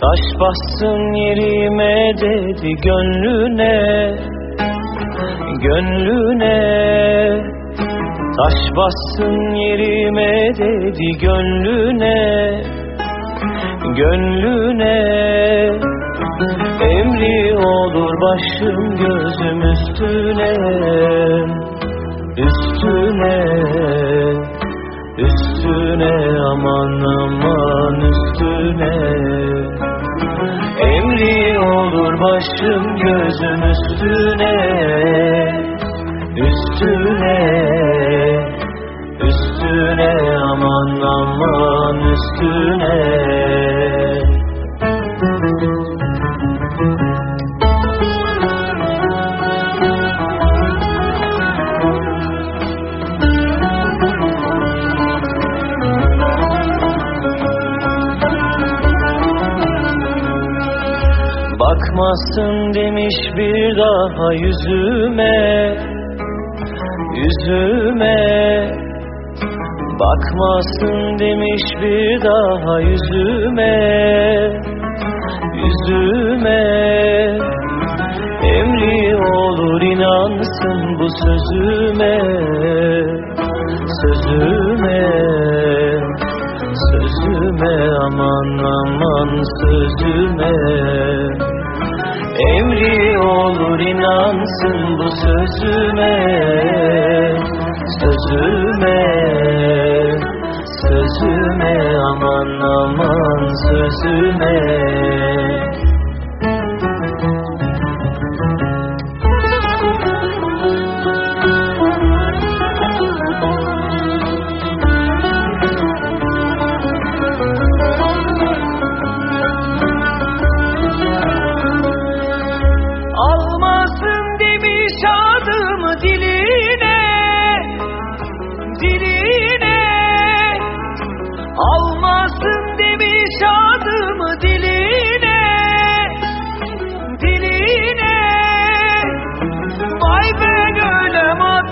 Taş bassın yerime dedi gönlüne Gönlüne. Taş bassın yerime dedi gönlüne Gönlüne. Emri olur başım gözüm üstüne Üstüne. Üstüne aman aman üstüne başım gözüm üstüne Üstüne Üstüne aman aman üstüne Bakmazsın demiş bir daha yüzüme Yüzüme. Bakmazsın demiş bir daha yüzüme Yüzüme. Emri olur inansın bu sözüme Sözüme Sözüme. Aman aman sözüme olur inansın bu sözüme Sözüme Sözüme aman aman sözüme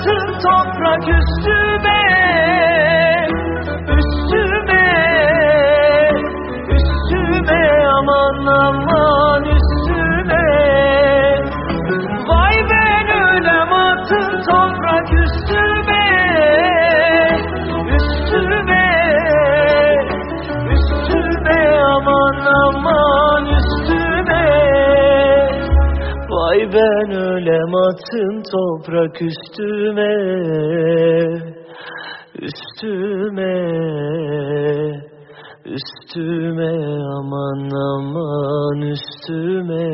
atın toprak üstüme Üstüme Üstüme aman aman üstüme. Vay ben ölem atın toprak üstüme Üstüme Üstüme aman aman Vay ben ölem atın toprak üstüme Üstüme Üstüme aman aman üstüme